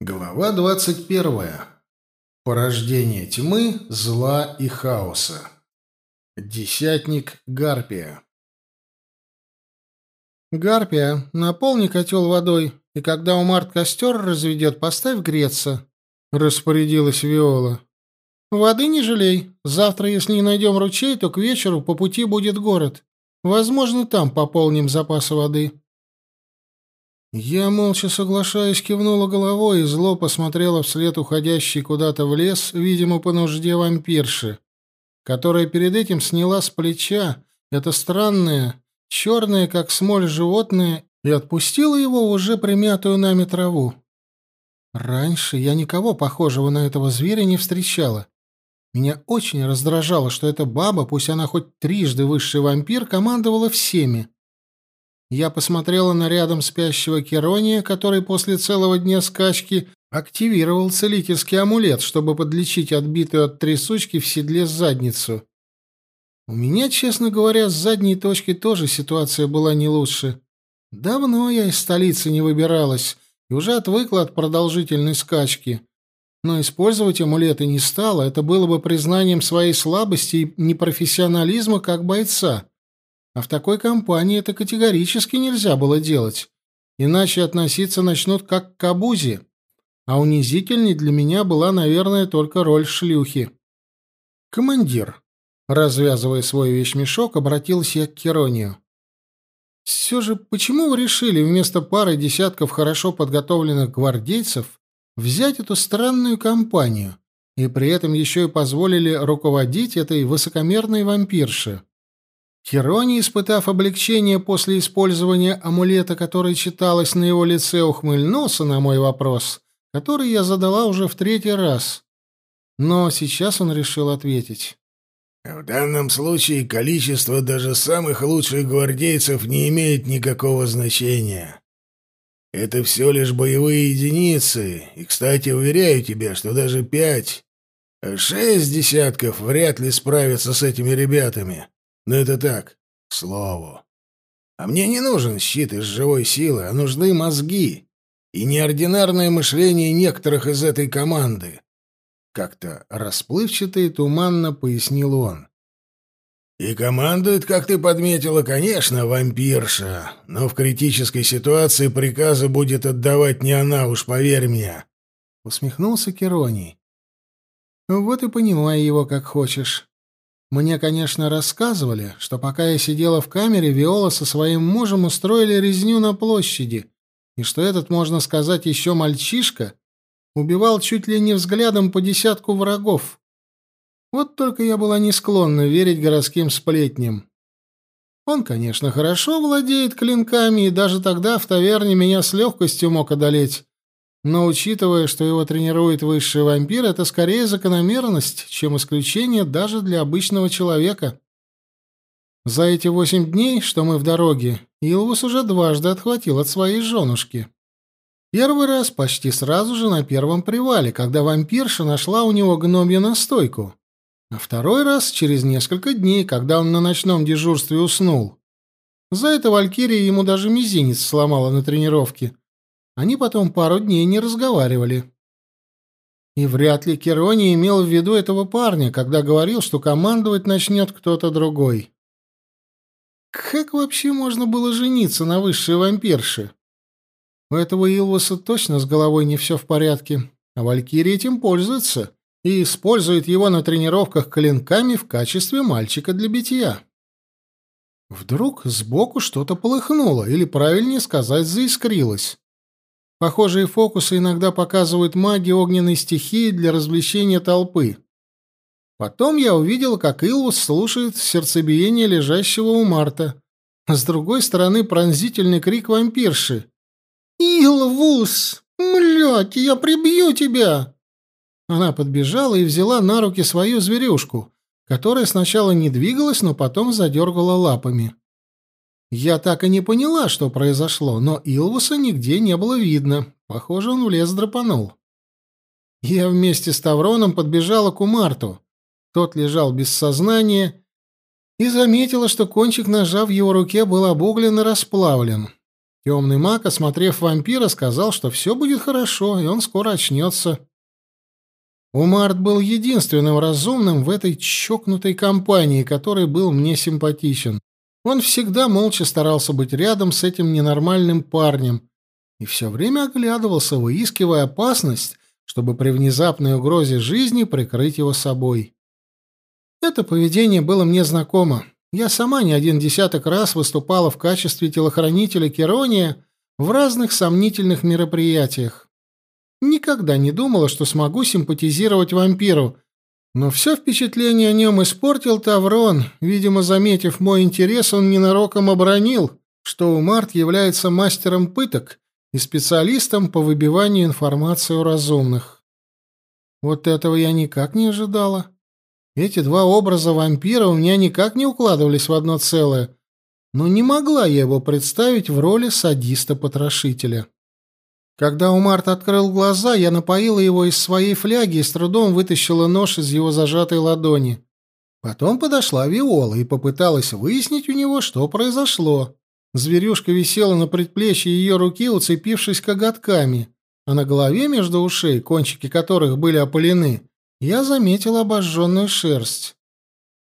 Глава двадцать первая. Порождение тьмы, зла и хаоса. Десятник Гарпия. «Гарпия, наполни котел водой, и когда Умарт костер разведет, поставь греться», — распорядилась Виола. «Воды не жалей. Завтра, если не найдем ручей, то к вечеру по пути будет город. Возможно, там пополним запасы воды». Я, молча соглашаясь, кивнула головой и зло посмотрела вслед уходящей куда-то в лес, видимо, по нужде вампирши, которая перед этим сняла с плеча это странное, черное, как смоль, животное и отпустила его в уже примятую нами траву. Раньше я никого похожего на этого зверя не встречала. Меня очень раздражало, что эта баба, пусть она хоть трижды высший вампир, командовала всеми. Я посмотрела на рядом спящего Керония, который после целого дня скачки активировал целительский амулет, чтобы подлечить отбитую от трясучки в седле задницу. У меня, честно говоря, с задней точки тоже ситуация была не лучше. Давно я из столицы не выбиралась и уже отвыкла от продолжительной скачки. Но использовать амулеты не стала, это было бы признанием своей слабости и непрофессионализма как бойца. А в такой компании это категорически нельзя было делать, иначе относиться начнут как к обузе. А унизительней для меня была, наверное, только роль шлюхи. «Командир», развязывая свой вещмешок, обратился я к Керонию. «Все же, почему вы решили вместо пары десятков хорошо подготовленных гвардейцев взять эту странную компанию и при этом еще и позволили руководить этой высокомерной вампирше?» Херони, испытав облегчение после использования амулета, который читалось на его лице, ухмыльнулся на мой вопрос, который я задала уже в третий раз. Но сейчас он решил ответить. В данном случае количество даже самых лучших гвардейцев не имеет никакого значения. Это все лишь боевые единицы, и, кстати, уверяю тебя, что даже пять, шесть десятков вряд ли справятся с этими ребятами. Но это так, к слову. А мне не нужен щит из живой силы, а нужны мозги и неординарное мышление некоторых из этой команды. Как-то расплывчато и туманно пояснил он. И командует, как ты подметила, конечно, вампирша, но в критической ситуации приказы будет отдавать не она, уж поверь мне. Усмехнулся Кероний. Вот и понимай его как хочешь. Мне, конечно, рассказывали, что пока я сидела в камере, Виола со своим мужем устроили резню на площади, и что этот, можно сказать, еще мальчишка убивал чуть ли не взглядом по десятку врагов. Вот только я была не склонна верить городским сплетням. Он, конечно, хорошо владеет клинками, и даже тогда в таверне меня с легкостью мог одолеть. Но учитывая, что его тренирует высший вампир, это скорее закономерность, чем исключение даже для обычного человека. За эти восемь дней, что мы в дороге, Илвус уже дважды отхватил от своей женушки. Первый раз почти сразу же на первом привале, когда вампирша нашла у него гномью настойку. А второй раз через несколько дней, когда он на ночном дежурстве уснул. За это Валькирия ему даже мизинец сломала на тренировке, они потом пару дней не разговаривали. И вряд ли Керони имел в виду этого парня, когда говорил, что командовать начнет кто-то другой. Как вообще можно было жениться на высшей вампирше? У этого Илвуса точно с головой не все в порядке, а Валькирия этим пользуется и использует его на тренировках клинками в качестве мальчика для битья. Вдруг сбоку что-то полыхнуло, или, правильнее сказать, заискрилось. Похожие фокусы иногда показывают маги огненной стихии для развлечения толпы. Потом я увидел, как Илвус слушает сердцебиение лежащего у Марта. С другой стороны пронзительный крик вампирши. «Илвус! Млять, я прибью тебя!» Она подбежала и взяла на руки свою зверюшку, которая сначала не двигалась, но потом задергала лапами. Я так и не поняла, что произошло, но Илвуса нигде не было видно. Похоже, он в лес драпанул. Я вместе с Тавроном подбежала к Умарту. Тот лежал без сознания и заметила, что кончик ножа в его руке был обуглен и расплавлен. Темный маг, осмотрев вампира, сказал, что все будет хорошо, и он скоро очнется. Умарт был единственным разумным в этой чокнутой компании, который был мне симпатичен. Он всегда молча старался быть рядом с этим ненормальным парнем и все время оглядывался, выискивая опасность, чтобы при внезапной угрозе жизни прикрыть его собой. Это поведение было мне знакомо. Я сама не один десяток раз выступала в качестве телохранителя Керония в разных сомнительных мероприятиях. Никогда не думала, что смогу симпатизировать вампиру, но все впечатление о нем испортил Таврон. Видимо, заметив мой интерес, он ненароком обронил, что Умарт является мастером пыток и специалистом по выбиванию информации у разумных. Вот этого я никак не ожидала. Эти два образа вампира у меня никак не укладывались в одно целое, но не могла я его представить в роли садиста-потрошителя. Когда Умарт открыл глаза, я напоила его из своей фляги и с трудом вытащила нож из его зажатой ладони. Потом подошла Виола и попыталась выяснить у него, что произошло. Зверюшка висела на предплечье ее руки, уцепившись коготками, а на голове между ушей, кончики которых были опалены, я заметила обожженную шерсть.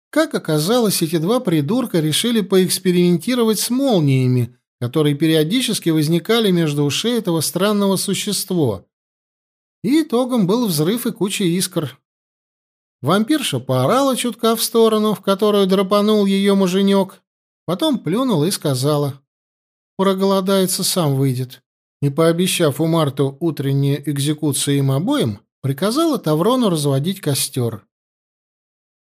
Как оказалось, эти два придурка решили поэкспериментировать с молниями, которые периодически возникали между ушей этого странного существа. И итогом был взрыв и куча искр. Вампирша поорала чутка в сторону, в которую драпанул ее муженек, потом плюнула и сказала, «Проголодается, сам выйдет». И, пообещав у Марту утренние экзекуции им обоим, приказала Таврону разводить костер.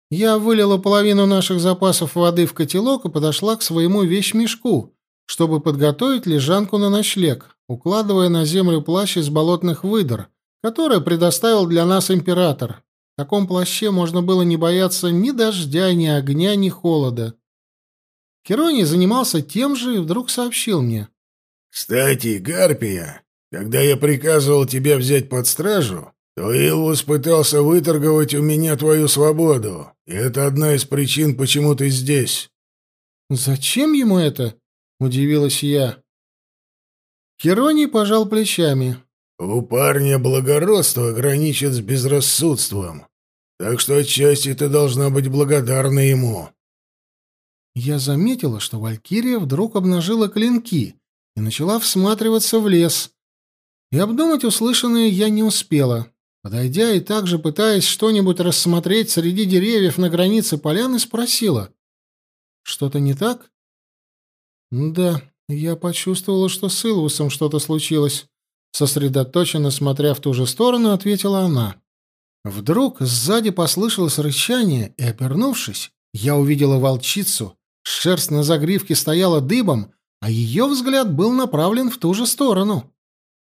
Я вылила половину наших запасов воды в котелок и подошла к своему вещмешку, чтобы подготовить лежанку на ночлег, укладывая на землю плащ из болотных выдор, который предоставил для нас император. В таком плаще можно было не бояться ни дождя, ни огня, ни холода. Кероний занимался тем же и вдруг сообщил мне. «Кстати, Гарпия, когда я приказывал тебя взять под стражу, то Илвус пытался выторговать у меня твою свободу, и это одна из причин, почему ты здесь». «Зачем ему это?» Удивилась я. Хероний пожал плечами. У парня благородство граничит с безрассудством, так что отчасти ты должна быть благодарна ему. Я заметила, что Валькирия вдруг обнажила клинки и начала всматриваться в лес. И обдумать услышанное я не успела. Подойдя и также пытаясь что-нибудь рассмотреть среди деревьев на границе поляны, спросила. «Что-то не так?» «Да, я почувствовала, что с Илвусом что-то случилось», — сосредоточенно смотря в ту же сторону, ответила она. Вдруг сзади послышалось рычание, и, обернувшись, я увидела волчицу. Шерсть на загривке стояла дыбом, а ее взгляд был направлен в ту же сторону.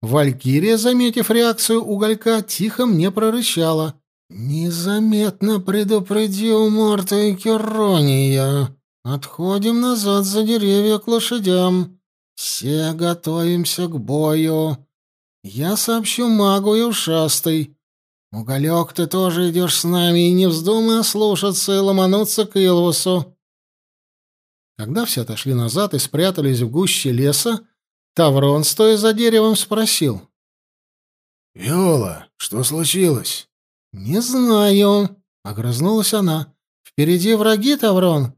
Валькирия, заметив реакцию уголька, тихо мне прорычала. «Незаметно предупредил Марта и Керония». Отходим назад за деревья к лошадям. Все готовимся к бою. Я сообщу магу и ушастой. Уголек, ты тоже идешь с нами, и не вздумай ослушаться и ломануться к Илвусу. Когда все отошли назад и спрятались в гуще леса, Таврон, стоя за деревом, спросил. — Виола, что случилось? — Не знаю, — огрызнулась она. — Впереди враги, Таврон.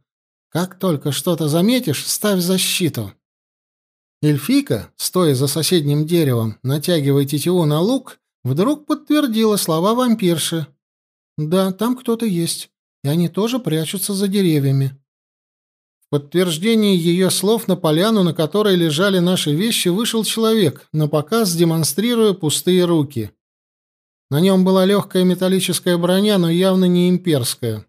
Как только что-то заметишь, ставь защиту. Эльфийка, стоя за соседним деревом, натягивая тетиву на лук, вдруг подтвердила слова вампирши. «Да, там кто-то есть, и они тоже прячутся за деревьями». В подтверждение ее слов на поляну, на которой лежали наши вещи, вышел человек, на показ демонстрируя пустые руки. На нем была легкая металлическая броня, но явно не имперская.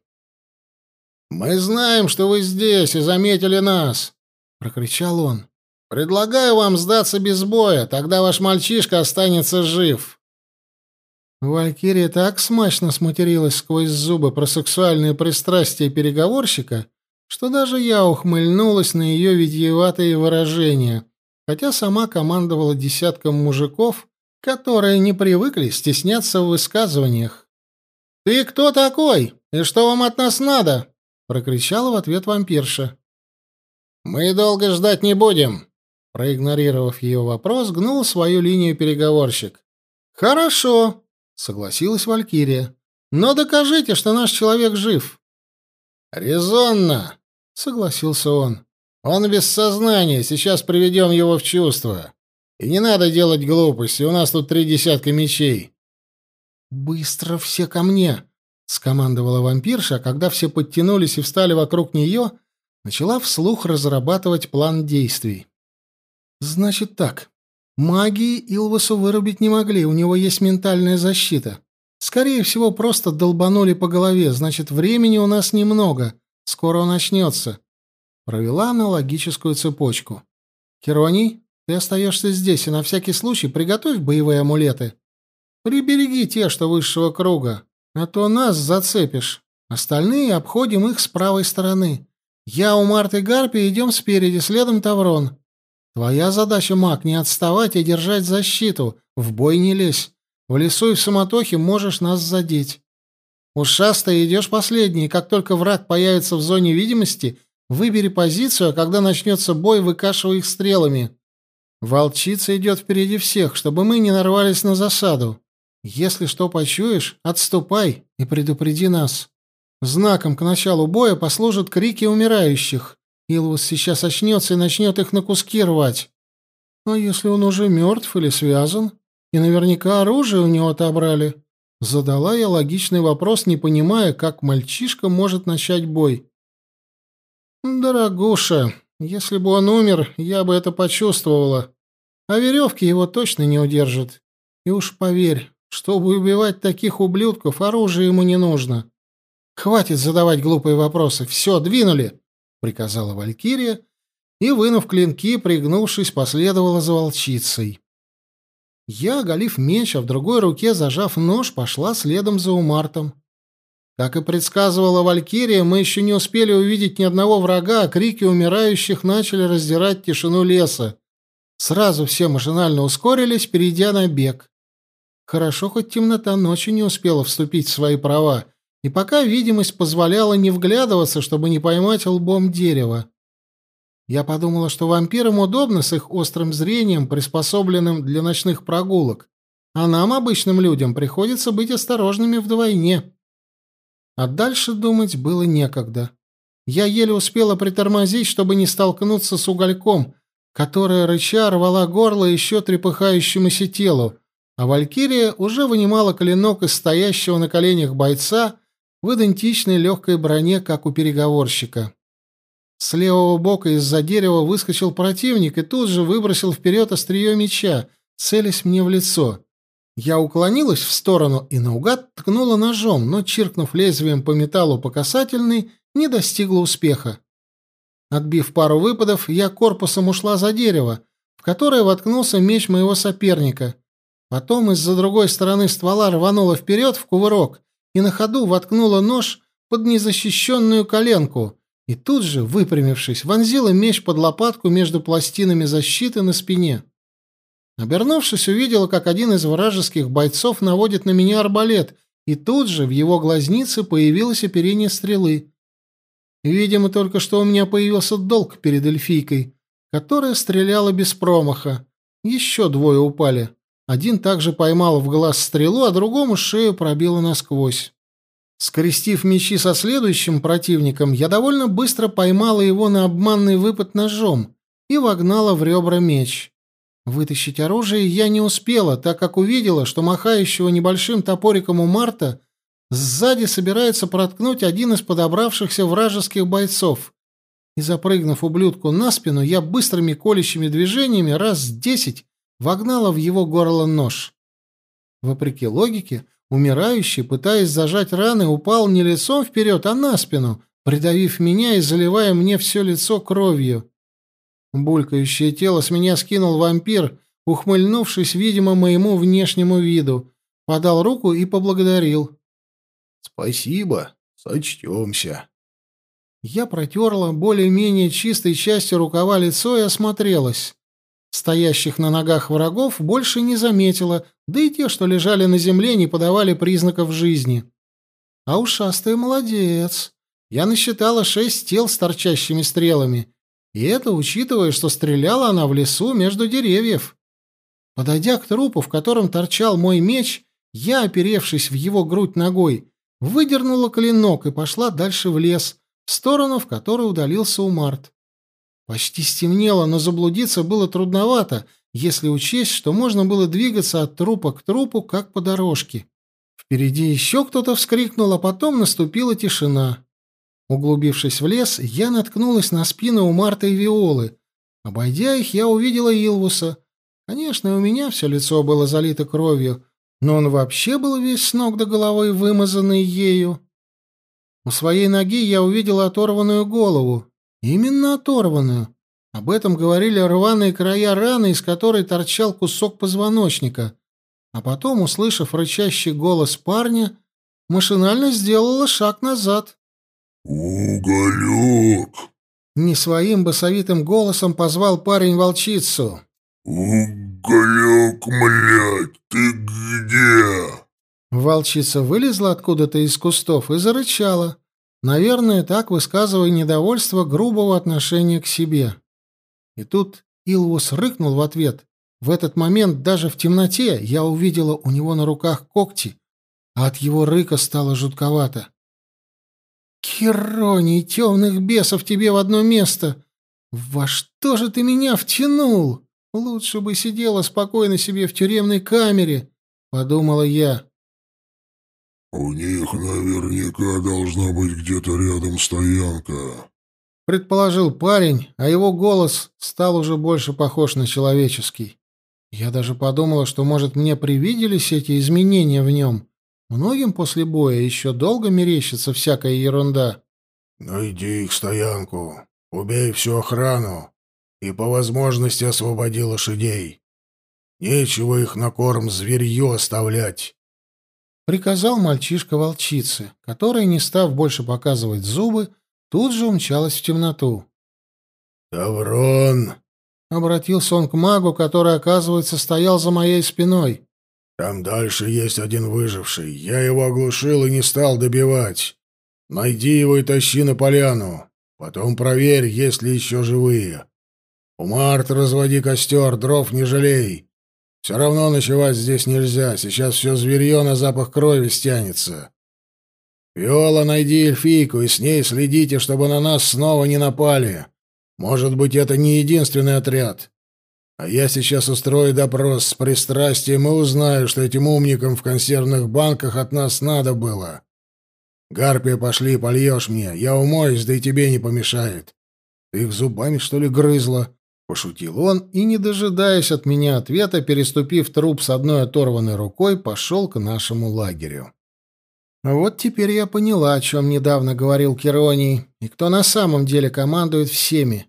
«Мы знаем, что вы здесь и заметили нас!» — прокричал он. «Предлагаю вам сдаться без боя, тогда ваш мальчишка останется жив!» Валькирия так смачно сматерилась сквозь зубы про сексуальные пристрастия переговорщика, что даже я ухмыльнулась на ее витиеватые выражения, хотя сама командовала десятком мужиков, которые не привыкли стесняться в высказываниях. «Ты кто такой? И что вам от нас надо?» Прокричала в ответ вампирша. Мы долго ждать не будем. Проигнорировав ее вопрос, гнул свою линию переговорщик. «Хорошо», — согласилась Валькирия. «Но докажите, что наш человек жив». «Резонно», — согласился он. «Он без сознания, сейчас приведем его в чувство. И не надо делать глупости, у нас тут три десятка мечей». «Быстро все ко мне», — скомандовала вампирша, а когда все подтянулись и встали вокруг нее, начала вслух разрабатывать план действий. «Значит так. Магии Илвасу вырубить не могли, у него есть ментальная защита. Скорее всего, просто долбанули по голове, значит, времени у нас немного. Скоро он очнется». Провела аналогическую цепочку. «Кероний, ты остаешься здесь, и на всякий случай приготовь боевые амулеты. Прибереги те, что высшего круга, а то нас зацепишь. Остальные обходим их с правой стороны. Я у Марты Гарпи идем спереди, следом Таврон. Твоя задача, маг, не отставать и держать защиту. В бой не лезь. В лесу и в суматохе можешь нас задеть. Ушастый идешь последний, как только враг появится в зоне видимости, выбери позицию, а когда начнется бой, выкашивай их стрелами. Волчица идет впереди всех, чтобы мы не нарвались на засаду. Если что почуешь, отступай и предупреди нас. Знаком к началу боя послужат крики умирающих. Илвус сейчас очнется и начнет их на куски рвать. А если он уже мертв или связан? И наверняка оружие у него отобрали. Задала я логичный вопрос, не понимая, как мальчишка может начать бой. «Дорогуша, если бы он умер, я бы это почувствовала. А веревки его точно не удержат. И уж поверь, чтобы убивать таких ублюдков, оружие ему не нужно. Хватит задавать глупые вопросы. Все, двинули, приказала Валькирия и, вынув клинки, пригнувшись, последовала за волчицей. Я, оголив меч, а в другой руке, зажав нож, пошла следом за Умартом. Как и предсказывала Валькирия, мы еще не успели увидеть ни одного врага, а крики умирающих начали раздирать тишину леса. Сразу все машинально ускорились, перейдя на бег. Хорошо, хоть темнота ночи не успела вступить в свои права, и пока видимость позволяла не вглядываться, чтобы не поймать лбом дерево. Я подумала, что вампирам удобно с их острым зрением, приспособленным для ночных прогулок, а нам, обычным людям, приходится быть осторожными вдвойне. А дальше думать было некогда. Я еле успела притормозить, чтобы не столкнуться с угольком, которая рыча рвала горло еще трепыхающемуся телу, а Валькирия уже вынимала клинок из стоящего на коленях бойца в идентичной легкой броне, как у переговорщика. С левого бока из-за дерева выскочил противник и тут же выбросил вперед острие меча, целясь мне в лицо. Я уклонилась в сторону и наугад ткнула ножом, но, чиркнув лезвием по металлу по касательной, не достигла успеха. Отбив пару выпадов, я корпусом ушла за дерево, в которое воткнулся меч моего соперника, Потом из-за другой стороны ствола рванула вперед в кувырок и на ходу воткнула нож под незащищенную коленку и тут же, выпрямившись, вонзила меч под лопатку между пластинами защиты на спине. Обернувшись, увидела, как один из вражеских бойцов наводит на меня арбалет, и тут же в его глазнице появилось оперение стрелы. Видимо, только что у меня появился долг перед эльфийкой, которая стреляла без промаха. Еще двое упали. Один также поймал в глаз стрелу, а другому шею пробило насквозь. Скрестив мечи со следующим противником, я довольно быстро поймала его на обманный выпад ножом и вогнала в ребра меч. Вытащить оружие я не успела, так как увидела, что махающего небольшим топориком у Марта сзади собирается проткнуть один из подобравшихся вражеских бойцов. И запрыгнув ублюдку на спину, я быстрыми колющими движениями раз десять вогнала в его горло нож. Вопреки логике, умирающий, пытаясь зажать раны, упал не лицом вперед, а на спину, придавив меня и заливая мне все лицо кровью. Булькающее тело с меня скинул вампир, ухмыльнувшись, видимо, моему внешнему виду, подал руку и поблагодарил. «Спасибо, сочтемся». Я протерла более-менее чистой частью рукава лицо и осмотрелась. Стоящих на ногах врагов больше не заметила, да и те, что лежали на земле, не подавали признаков жизни. А ушастый молодец. Я насчитала шесть тел с торчащими стрелами. И это учитывая, что стреляла она в лесу между деревьев. Подойдя к трупу, в котором торчал мой меч, я, оперевшись в его грудь ногой, выдернула клинок и пошла дальше в лес, в сторону, в которой удалился Умарт. Почти стемнело, но заблудиться было трудновато, если учесть, что можно было двигаться от трупа к трупу, как по дорожке. Впереди еще кто-то вскрикнул, а потом наступила тишина. Углубившись в лес, я наткнулась на спину у Марта и Виолы. Обойдя их, я увидела Илвуса. Конечно, у меня все лицо было залито кровью, но он вообще был весь с ног до головы вымазанный ею. У своей ноги я увидела оторванную голову. Именно оторванную. Об этом говорили рваные края раны, из которой торчал кусок позвоночника. А потом, услышав рычащий голос парня, машинально сделала шаг назад. «Уголек!» Не своим басовитым голосом позвал парень волчицу. «Уголек, млядь, ты где?» Волчица вылезла откуда-то из кустов и зарычала, наверное, так высказывая недовольство грубого отношения к себе. И тут Илвус рыкнул в ответ. В этот момент даже в темноте я увидела у него на руках когти, а от его рыка стало жутковато. «Хероний, темных бесов тебе в одно место! Во что же ты меня втянул? Лучше бы сидела спокойно себе в тюремной камере!» — подумала я. «У них наверняка должна быть где-то рядом стоянка», — предположил парень, а его голос стал уже больше похож на человеческий. Я даже подумала, что, может, мне привиделись эти изменения в нем. Многим после боя еще долго мерещится всякая ерунда. «Найди их стоянку, убей всю охрану и по возможности освободи лошадей. Нечего их на корм зверье оставлять». Приказал мальчишка волчице, которая, не став больше показывать зубы, тут же умчалась в темноту. «Таврон!» — обратился он к магу, который, оказывается, стоял за моей спиной. Там дальше есть один выживший. Я его оглушил и не стал добивать. Найди его и тащи на поляну. Потом проверь, есть ли еще живые. У Марта разводи костер, дров не жалей. Все равно ночевать здесь нельзя. Сейчас все зверье на запах крови стянется. Виола, найди эльфийку и с ней следите, чтобы на нас снова не напали. Может быть, это не единственный отряд. А я сейчас устрою допрос с пристрастием и узнаю, что этим умникам в консервных банках от нас надо было. Гарпия, пошли, польешь мне. Я умоюсь, да и тебе не помешает. Ты их зубами, что ли, грызла? Пошутил он и, не дожидаясь от меня ответа, переступив труп с одной оторванной рукой, пошел к нашему лагерю. Вот теперь я поняла, о чем недавно говорил Кероний, и кто на самом деле командует всеми.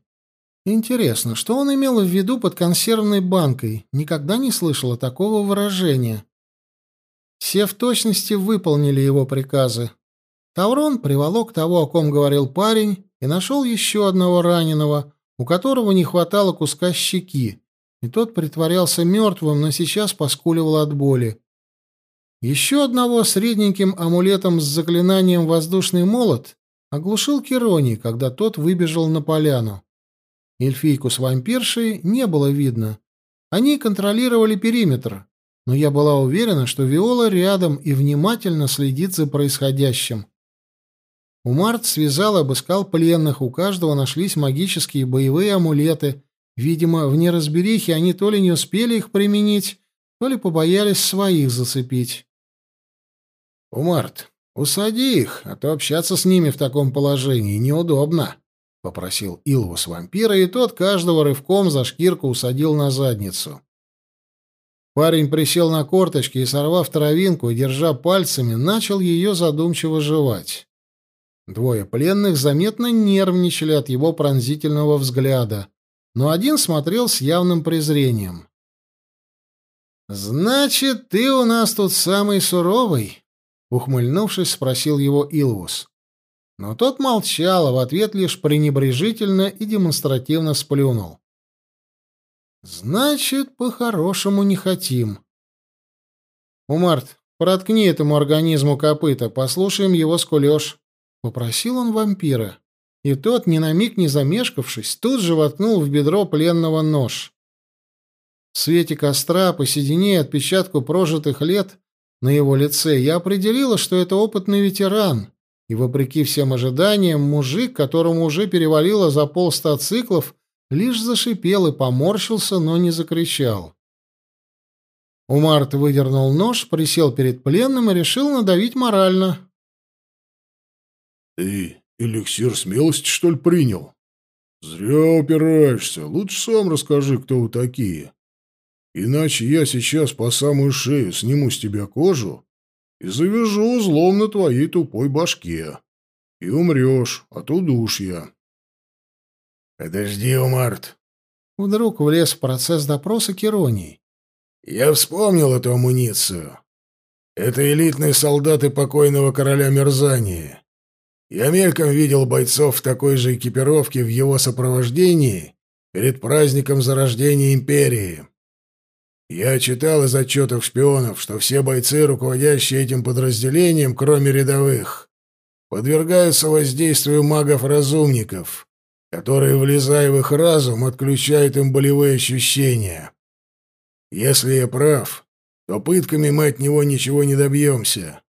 Интересно, что он имел в виду под консервной банкой? Никогда не слышала такого выражения. Все в точности выполнили его приказы. Таврон приволок того, о ком говорил парень, и нашел еще одного раненого, у которого не хватало куска щеки, и тот притворялся мертвым, но сейчас поскуливал от боли. Еще одного средненьким амулетом с заклинанием «Воздушный молот» оглушил Кероний, когда тот выбежал на поляну. Эльфийку с вампиршей не было видно. Они контролировали периметр, но я была уверена, что Виола рядом и внимательно следит за происходящим. Умарт связал и обыскал пленных, у каждого нашлись магические боевые амулеты. Видимо, в неразберихе они то ли не успели их применить, то ли побоялись своих зацепить. «Умарт, усади их, а то общаться с ними в таком положении неудобно», попросил Илвус вампира, и тот каждого рывком за шкирку усадил на задницу. Парень присел на корточки и, сорвав травинку держа пальцами, начал ее задумчиво жевать. Двое пленных заметно нервничали от его пронзительного взгляда, но один смотрел с явным презрением. «Значит, ты у нас тут самый суровый?» — ухмыльнувшись, спросил его Илвус. Но тот молчал, а в ответ лишь пренебрежительно и демонстративно сплюнул. «Значит, по-хорошему не хотим». «Умарт, проткни этому организму копыта, послушаем его скулёж», — попросил он вампира. и тот, ни на миг не замешкавшись, тут же воткнул в бедро пленного нож. В свете костра, посиденее отпечатку прожитых лет на его лице, я определила, что это опытный ветеран, и, вопреки всем ожиданиям, мужик, которому уже перевалило за полста циклов, лишь зашипел и поморщился, но не закричал. Умарт выдернул нож, присел перед пленным и решил надавить морально. «Ты эликсир смелости, что ли, принял? Зря упираешься. Лучше сам расскажи, кто вы такие. Иначе я сейчас по самую шею сниму с тебя кожу и завяжу узлом на твоей тупой башке. И умрешь от удушья». «Подожди, Умарт». Вдруг влез в процесс допроса Кероний. Я вспомнил эту амуницию. Это элитные солдаты покойного короля Мерзания. Я мельком видел бойцов в такой же экипировке в его сопровождении перед праздником зарождения империи. Я читал из отчетов шпионов, что все бойцы, руководящие этим подразделением, кроме рядовых, подвергаются воздействию магов-разумников, которые, влезая в их разум, отключают им болевые ощущения. Если я прав, то пытками мы от него ничего не добьемся.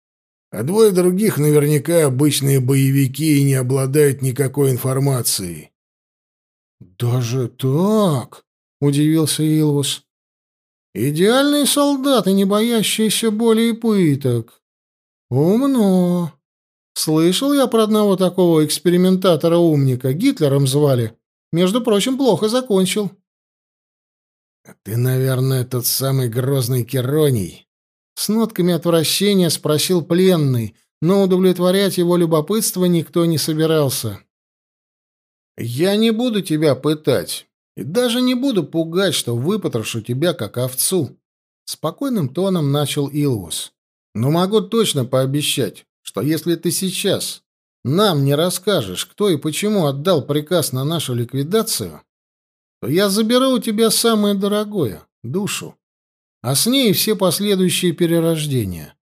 А двое других наверняка обычные боевики и не обладают никакой информацией. «Даже так?» — удивился Илвус. «Идеальные солдаты, не боящиеся боли и пыток. Умно. Слышал я про одного такого экспериментатора-умника, Гитлером звали. Между прочим, плохо закончил». «Ты, наверное, тот самый грозный Кероний?» С нотками отвращения спросил пленный, но удовлетворять его любопытство никто не собирался. «Я не буду тебя пытать, и даже не буду пугать, что выпотрошу тебя как овцу», — спокойным тоном начал Илвус. «Но могу точно пообещать, что если ты сейчас нам не расскажешь, кто и почему отдал приказ на нашу ликвидацию, то я заберу у тебя самое дорогое — душу, а с ней все последующие перерождения.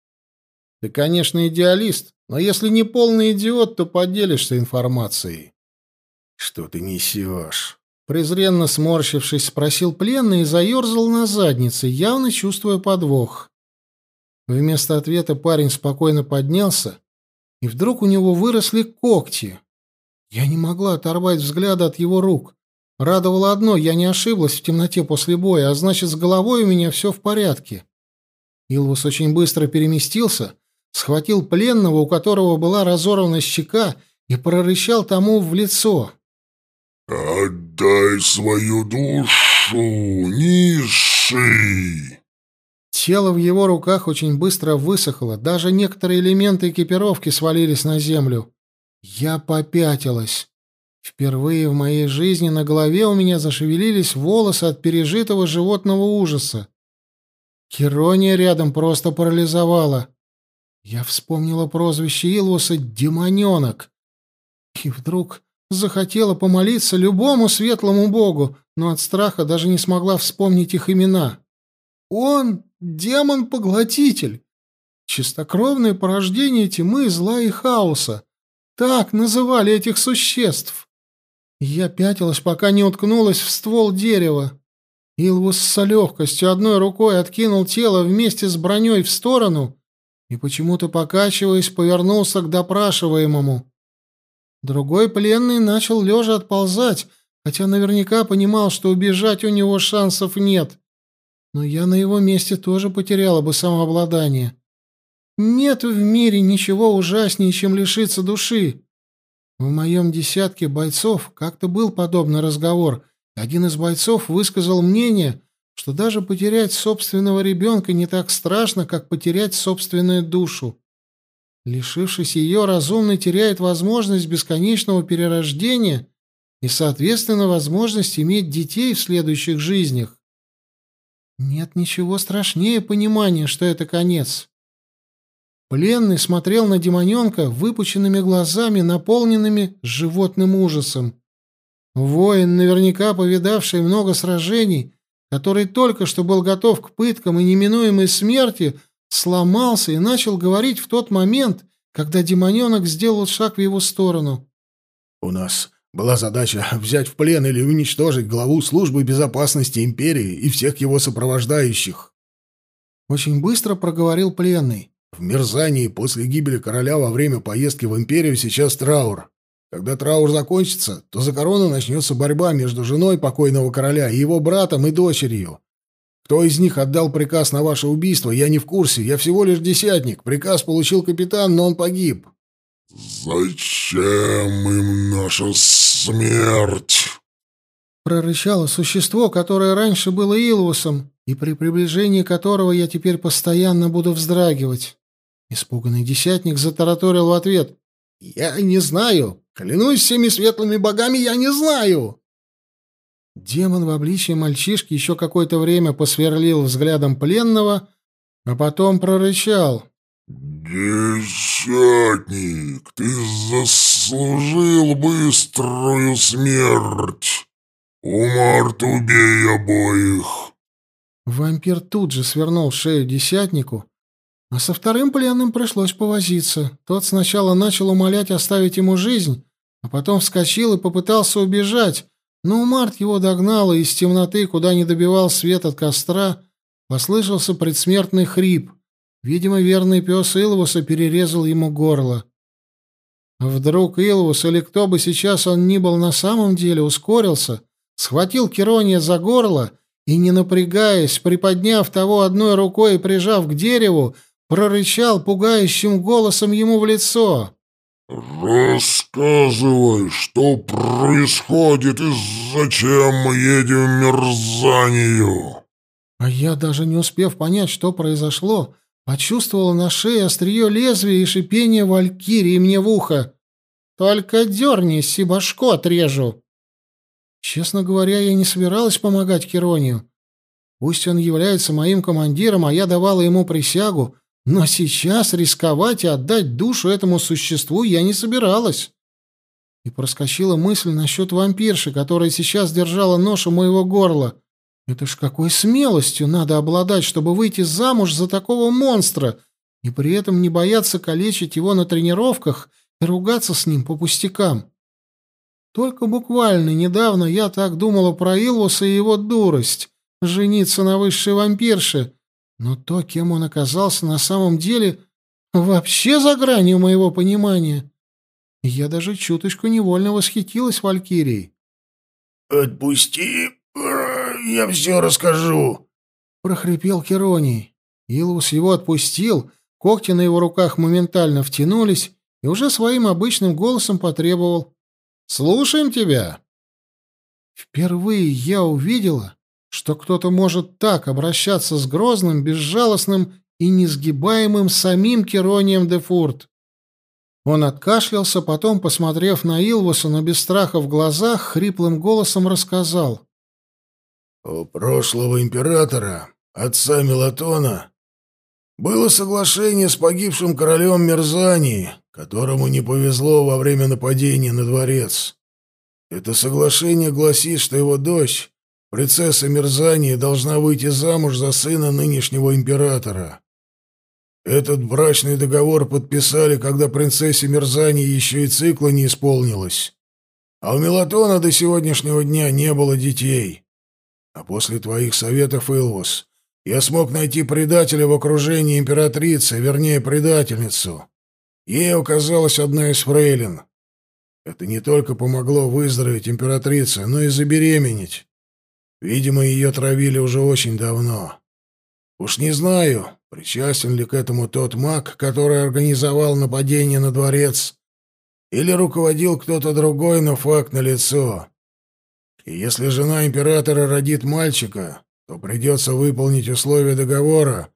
Ты, конечно, идеалист, но если не полный идиот, то поделишься информацией. — Что ты несешь? Презренно сморщившись, спросил пленный и заерзал на заднице, явно чувствуя подвох. Вместо ответа парень спокойно поднялся, и вдруг у него выросли когти. Я не могла оторвать взгляда от его рук. Радовало одно, я не ошиблась в темноте после боя, а значит, с головой у меня все в порядке. Илвус очень быстро переместился, схватил пленного, у которого была разорвана щека, и прорычал тому в лицо. «Отдай свою душу, низший!» Тело в его руках очень быстро высохло, даже некоторые элементы экипировки свалились на землю. Я попятилась. Впервые в моей жизни на голове у меня зашевелились волосы от пережитого животного ужаса. Херония рядом просто парализовала. Я вспомнила прозвище Илвуса «Демоненок». И вдруг захотела помолиться любому светлому богу, но от страха даже не смогла вспомнить их имена. Он — демон-поглотитель, чистокровное порождение тьмы, зла и хаоса. Так называли этих существ. Я пятилась, пока не уткнулась в ствол дерева. Илвус с легкостью одной рукой откинул тело вместе с броней в сторону и, почему-то покачиваясь, повернулся к допрашиваемому. Другой пленный начал лежа отползать, хотя наверняка понимал, что убежать у него шансов нет. Но я на его месте тоже потеряла бы самообладание. Нет в мире ничего ужаснее, чем лишиться души. В моем десятке бойцов как-то был подобный разговор. Один из бойцов высказал мнение, что даже потерять собственного ребенка не так страшно, как потерять собственную душу. Лишившись ее, разумный теряет возможность бесконечного перерождения и, соответственно, возможность иметь детей в следующих жизнях. Нет ничего страшнее понимания, что это конец. Пленный смотрел на демоненка выпученными глазами, наполненными животным ужасом. Воин, наверняка повидавший много сражений, который только что был готов к пыткам и неминуемой смерти, сломался и начал говорить в тот момент, когда демоненок сделал шаг в его сторону. У нас была задача взять в плен или уничтожить главу службы безопасности империи и всех его сопровождающих. Очень быстро проговорил пленный. В Мерзании после гибели короля во время поездки в империю сейчас траур. Когда траур закончится, то за корону начнется борьба между женой покойного короля и его братом и дочерью. Кто из них отдал приказ на ваше убийство, я не в курсе. Я всего лишь десятник. Приказ получил капитан, но он погиб. «Зачем им наша смерть?» Прорычало существо, которое раньше было Илвусом, и при приближении которого я теперь постоянно буду вздрагивать. Испуганный десятник затараторил в ответ. «Я не знаю. Клянусь всеми светлыми богами, я не знаю!» Демон в обличье мальчишки еще какое-то время посверлил взглядом пленного, а потом прорычал. «Десятник, ты заслужил быструю смерть. Умарт, убей обоих!» Вампир тут же свернул шею десятнику, а со вторым пленным пришлось повозиться. Тот сначала начал умолять оставить ему жизнь, а потом вскочил и попытался убежать, но Март его догнал, и из темноты, куда не добивал свет от костра, послышался предсмертный хрип. Видимо, верный пес Илвуса перерезал ему горло. Вдруг Илвус, или кто бы сейчас он ни был на самом деле, ускорился, схватил Керония за горло и, не напрягаясь, приподняв того одной рукой и прижав к дереву, прорычал пугающим голосом ему в лицо. «Рассказывай, что происходит и зачем мы едем в Мерзанию?» А я, даже не успев понять, что произошло, почувствовал на шее острие лезвия и шипение валькирии мне в ухо. «Только дернись, и башку отрежу!» Честно говоря, я не собиралась помогать Керонию. Пусть он является моим командиром, а я давала ему присягу, но сейчас рисковать и отдать душу этому существу я не собиралась. И проскочила мысль насчет вампирши, которая сейчас держала нож у моего горла. Это ж какой смелостью надо обладать, чтобы выйти замуж за такого монстра и при этом не бояться калечить его на тренировках и ругаться с ним по пустякам. Только буквально недавно я так думала про Илвуса и его дурость — жениться на высшей вампирше — но то, кем он оказался на самом деле, вообще за гранью моего понимания. Я даже чуточку невольно восхитилась Валькирией. «Отпусти, я все расскажу», — прохрипел Кероний. Илвус его отпустил, когти на его руках моментально втянулись и уже своим обычным голосом потребовал. «Слушаем тебя». Впервые я увидела, что кто-то может так обращаться с грозным, безжалостным и несгибаемым самим Керонием де Фурт. Он откашлялся, потом, посмотрев на Илвуса, но без страха в глазах, хриплым голосом рассказал. «У прошлого императора, отца Мелатона, было соглашение с погибшим королем Мерзании, которому не повезло во время нападения на дворец. Это соглашение гласит, что его дочь Принцесса Мерзании должна выйти замуж за сына нынешнего императора. Этот брачный договор подписали, когда принцессе Мерзании еще и цикла не исполнилось. А у Мелатона до сегодняшнего дня не было детей. А после твоих советов, Илвус, я смог найти предателя в окружении императрицы, вернее, предательницу. Ей оказалась одна из фрейлин. Это не только помогло выздороветь императрице, но и забеременеть. Видимо, ее травили уже очень давно. Уж не знаю, причастен ли к этому тот маг, который организовал нападение на дворец, или руководил кто-то другой, но факт налицо. И если жена императора родит мальчика, то придется выполнить условия договора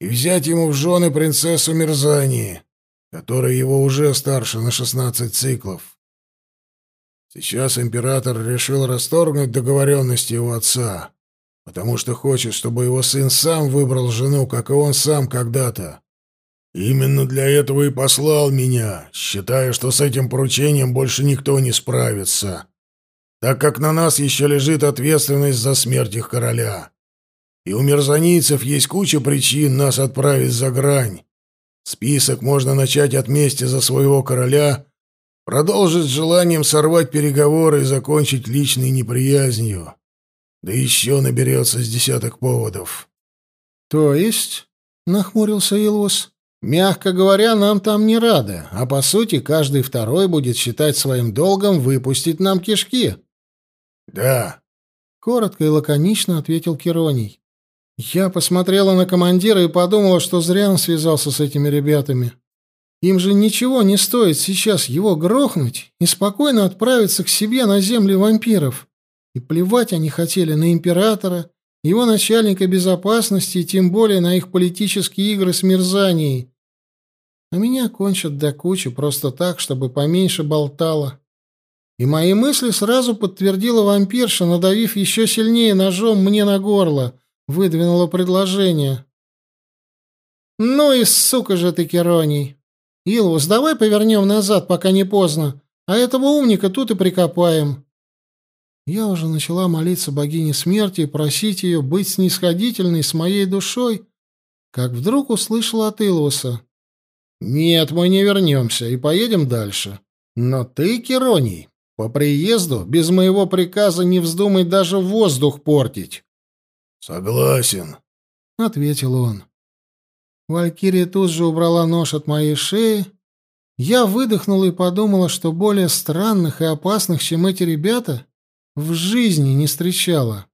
и взять ему в жены принцессу Мерзании, которая его уже старше на шестнадцать циклов. Сейчас император решил расторгнуть договоренности его отца, потому что хочет, чтобы его сын сам выбрал жену, как и он сам когда-то. Именно для этого и послал меня, считая, что с этим поручением больше никто не справится, так как на нас еще лежит ответственность за смерть их короля. И у мерзанийцев есть куча причин нас отправить за грань. Список можно начать от мести за своего короля Продолжит желанием сорвать переговоры и закончить личной неприязнью. Да еще наберется с десяток поводов. То есть, — нахмурился Илвус, — мягко говоря, нам там не рады, а по сути каждый второй будет считать своим долгом выпустить нам кишки. Да. Коротко и лаконично ответил Кероний. Я посмотрела на командира и подумала, что зря он связался с этими ребятами. Им же ничего не стоит сейчас его грохнуть и спокойно отправиться к себе на земли вампиров. И плевать они хотели на императора, его начальника безопасности и тем более на их политические игры с Мирзанией. А меня кончат до кучи просто так, чтобы поменьше болтало. И мои мысли сразу подтвердила вампирша, надавив еще сильнее ножом мне на горло, выдвинула предложение. «Ну и сука же ты, Кероний! Илвус, давай повернем назад, пока не поздно, а этого умника тут и прикопаем». Я уже начала молиться богине смерти и просить ее быть снисходительной с моей душой, как вдруг услышала от Илвуса. «Нет, мы не вернемся и поедем дальше. Но ты, Кероний, по приезду без моего приказа не вздумай даже воздух портить». «Согласен», — ответил он. Валькирия тут же убрала нож от моей шеи. Я выдохнула и подумала, что более странных и опасных, чем эти ребята, в жизни не встречала.